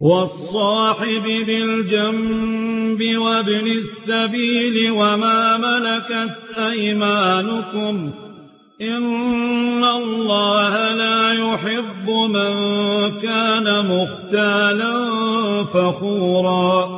وَالصَّاحِبِ بِالْجَنبِ وَابْنِ السَّبِيلِ وَمَا مَلَكَتْ أَيْمَانُكُمْ ۗ إِنَّ اللَّهَ لَا يُحِبُّ مَن كَانَ مُخْتَالًا فَخُورًا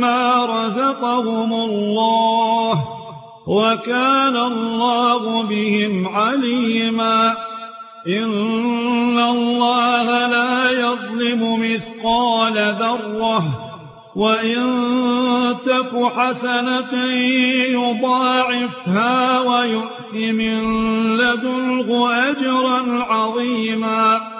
مما رزقهم الله وكان الله بهم عليما. إن الله لا يظلم مثقال ذرة وَإِن تَكُ حَسَنَةً يُضَاعِفْهَا وَيُؤْتِ مِن لَّدُنْهُ أَجْرًا عَظِيمًا.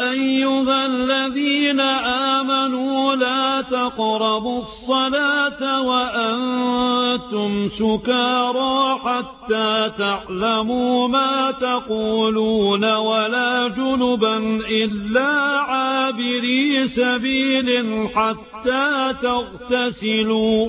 أيها الذين آمنوا لا تقربوا الصلاة وأنتم سكارا حتى تعلموا ما تقولون ولا جنبا إلا عابري سبيل حتى تغتسلوا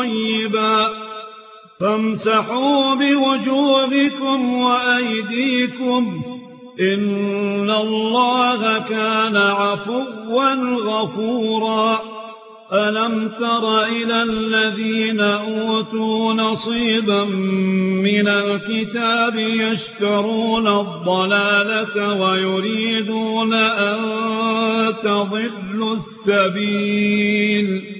طيبا. فامسحوا بوجوهكم وأيديكم إن الله كان عفوا غفورا. ألم تر إلى الذين أوتوا نصيبا من الكتاب يشكرون الضلالة ويريدون أن تضلوا السبيل؟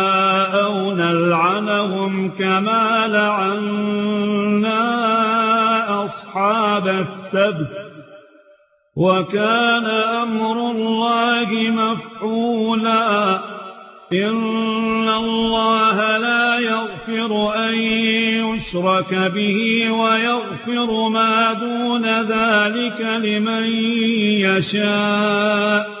لَعَنَهُمْ كَمَا لَعَنَّا أَصْحَابَ السَّبْتِ ۚ وَكَانَ أَمْرُ اللَّهِ مَفْعُولًا إِنَّ اللَّهَ لَا يَغْفِرُ أَن يُشْرَكَ بِهِ وَيَغْفِرُ مَا دُونَ ذَٰلِكَ لِمَن يَشَاءُ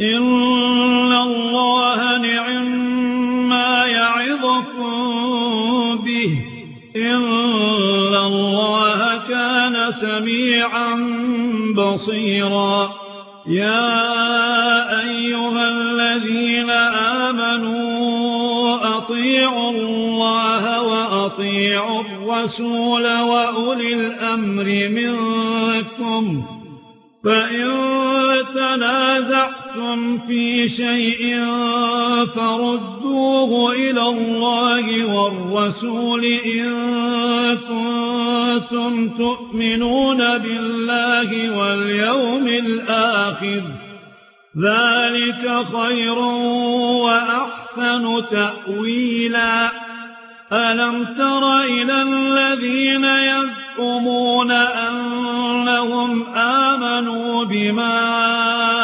إِنَّ اللَّهَ نِعِمَّا يَعِظُكُم بِهِ ۗ إِنَّ اللَّهَ كَانَ سَمِيعًا بَصِيرًا يَا أَيُّهَا الَّذِينَ آمَنُوا أَطِيعُوا اللَّهَ وَأَطِيعُوا الرَّسُولَ وَأُولِي الْأَمْرِ مِنكُمْ ۖ فَإِن تَنَازَعْتُمْ تَنَازَعْتُمْ فِي شَيْءٍ فَرُدُّوهُ إِلَى اللَّهِ وَالرَّسُولِ إِن كُنتُمْ تُؤْمِنُونَ بِاللَّهِ وَالْيَوْمِ الْآخِرِ ذَلِكَ خَيْرٌ وَأَحْسَنُ تَأْوِيلًا أَلَمْ تَرَ إِلَى الَّذِينَ يَزْعُمُونَ أَنَّهُمْ آمَنُوا بِمَا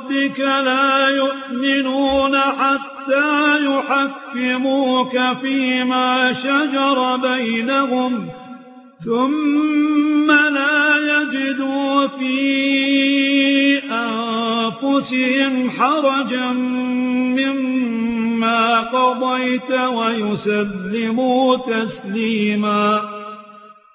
ربك لا يؤمنون حتى يحكموك فيما شجر بينهم ثم لا يجدوا في أنفسهم حرجا مما قضيت ويسلموا تسليماً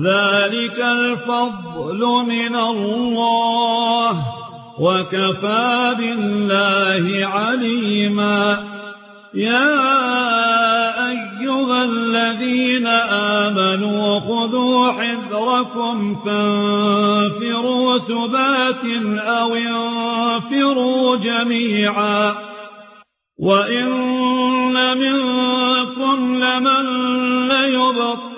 ذلك الفضل من الله وكفى بالله عليما. يا أيها الذين آمنوا خذوا حذركم فانفروا سبات أو انفروا جميعا. وإن منكم لمن ليبطل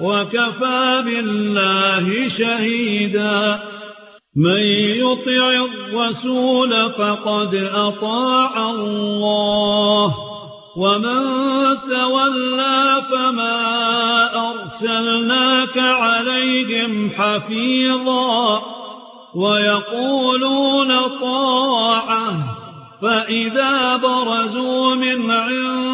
وكفى بالله شهيدا من يطع الرسول فقد أطاع الله ومن تولى فما أرسلناك عليهم حفيظا ويقولون طاعة فإذا برزوا من عند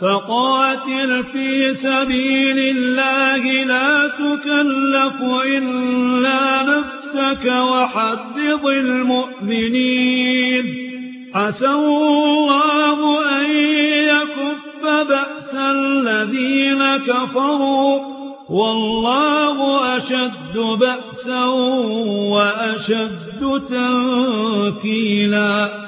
فقاتل في سبيل الله لا تكلف إلا نفسك وحبض المؤمنين. عسى الله أن يكف بأس الذين كفروا. والله أشد بأسا وأشد تنكيلا.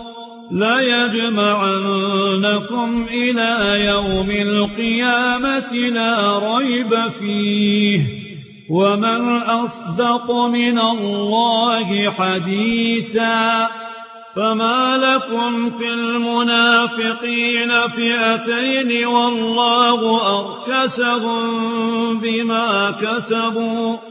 لا يجمعنكم إِلَى يَوْمِ الْقِيَامَةِ لَا رَيْبَ فِيهِ وَمَنْ أَصْدَقُ مِنَ اللَّهِ حَدِيثًا فما لكم في المنافقين فئتين والله أركسهم بما كسبوا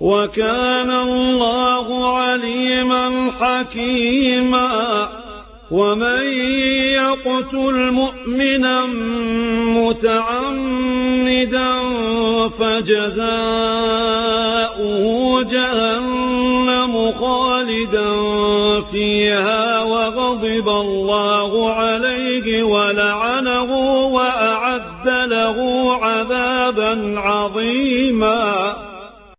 وَكَانَ اللَّهُ عَلِيمًا حَكِيمًا وَمَن يَقْتُلْ مُؤْمِنًا مُتَعَمِّدًا فَجَزَاؤُهُ جَهَنَّمُ خَالِدًا فِيهَا وَغَضِبَ اللَّهُ عَلَيْهِ وَلَعَنَهُ وَأَعَدَّ لَهُ عَذَابًا عَظِيمًا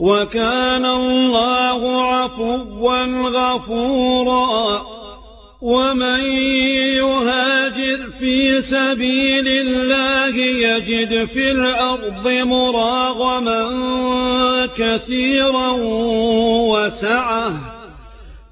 وَكَانَ اللَّهُ عَفُوًّا غَفُورًا. وَمَن يُهَاجِرْ فِي سَبِيلِ اللَّهِ يَجِدْ فِي الْأَرْضِ مُرَاغَمًا كَثِيرًا وَسَعَةً.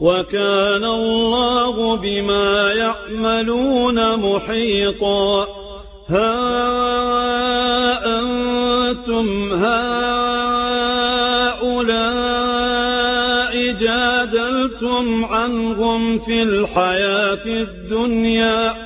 وَكَانَ اللَّهُ بِمَا يَعْمَلُونَ مُحِيطًا هَا أَنتُمْ هَٰؤُلَاءِ جَادَلْتُمْ عَنْهُمْ فِي الْحَيَاةِ الدُّنْيَا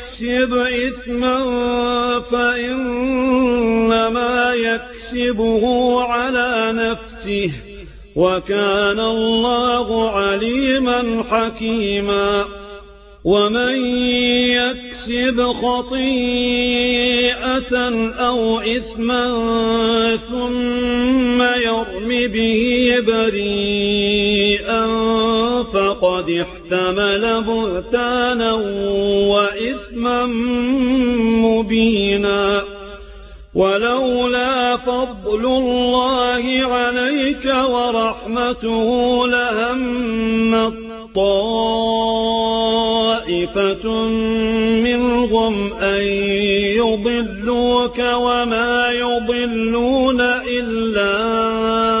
يكسب إثما فإنما يكسبه على نفسه وكان الله عليما حكيما ومن يكسب خطيئة أو إثما ثم يرى به بريئا فقد احتمل بهتانا وإثما مبينا. ولولا فضل الله عليك ورحمته لهم طائفة منهم أن يضلوك وما يضلون إلا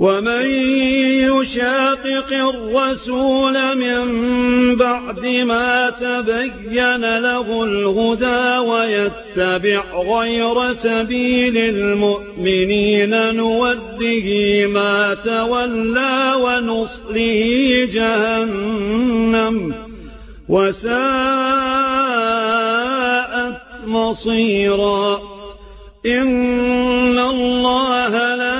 ومن يشاقق الرسول من بعد ما تبين له الهدى ويتبع غير سبيل المؤمنين نوده ما تولى ونصله جهنم وساءت مصيرا إن الله لا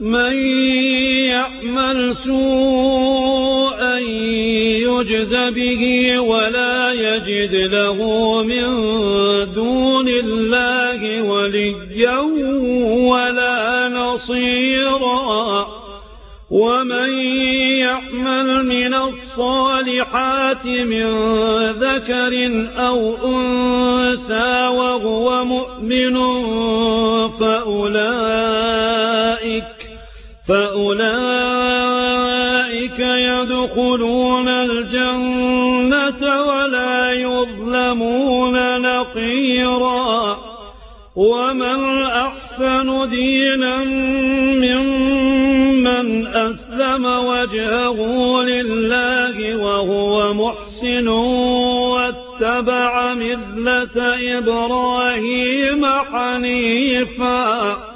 من يعمل سوءا يجز به ولا يجد له من دون الله وليا ولا نصيرا. ومن يعمل من الصالحات من ذكر أو أنثى وهو مؤمن فأولئك فأولئك يدخلون الجنة ولا يظلمون نقيرا ومن أحسن دينا ممن أسلم وجهه لله وهو محسن واتبع مذلة إبراهيم حنيفاً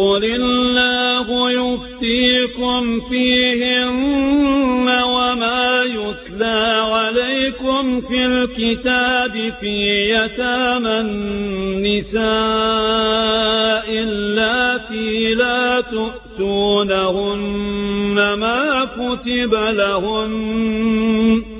قل الله يفتيكم فيهن وما يتلى عليكم في الكتاب في يتام النساء التي لا تؤتونهن ما كتب لهن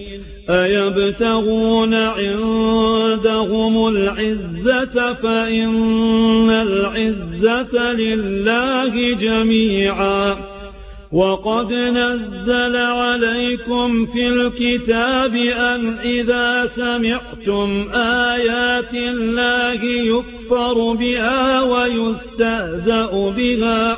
أَيَبْتَغُونَ عِندَهُمُ الْعِزَّةَ فَإِنَّ الْعِزَّةَ لِلَّهِ جَمِيعًا وَقَدْ نَزَّلَ عَلَيْكُمْ فِي الْكِتَابِ أَنْ إِذَا سَمِعْتُمْ آيَاتِ اللَّهِ يُكْفَرُ بِهَا وَيُسْتَهْزَأُ بِهَا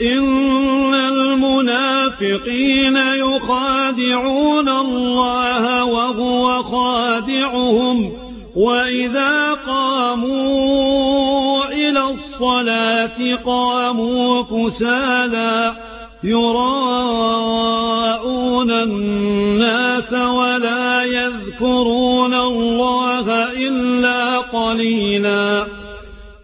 إن المنافقين يخادعون الله وهو خادعهم وإذا قاموا إلى الصلاة قاموا كُسَالَى يراءون الناس ولا يذكرون الله إلا قليلاً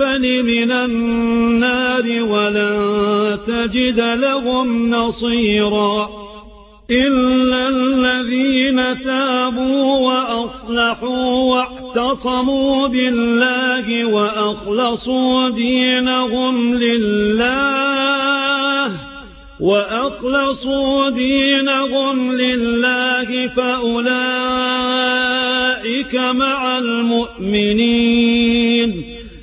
الْكَفَنِ من النار ولن تجد لهم نصيرا إلا الذين تابوا وأصلحوا واعتصموا بالله وأخلصوا دينهم لله وأخلصوا دينهم لله فأولئك مع المؤمنين